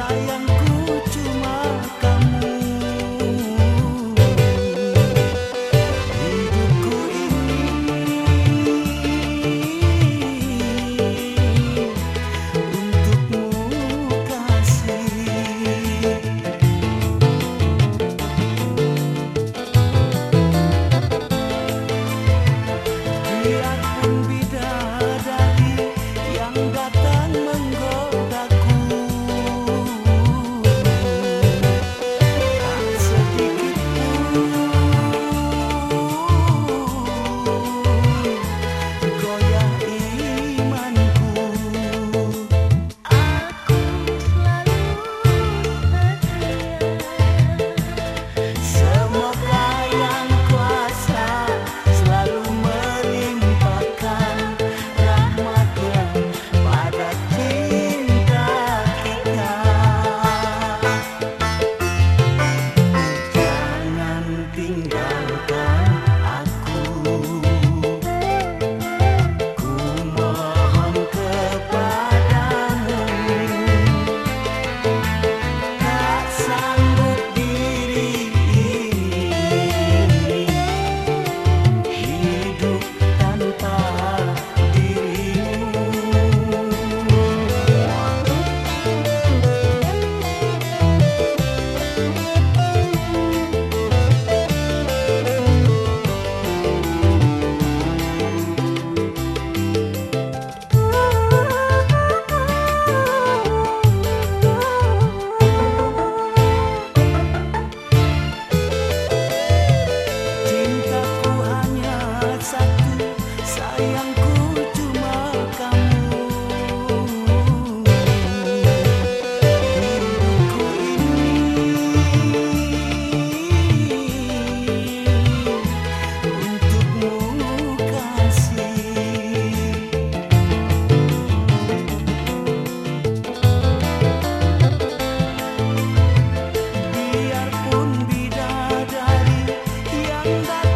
saya tinggal Bye.